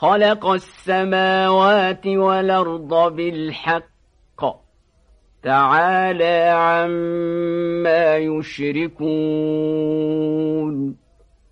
خلق السماوات والأرض بالحق. تعالى عما يشركون.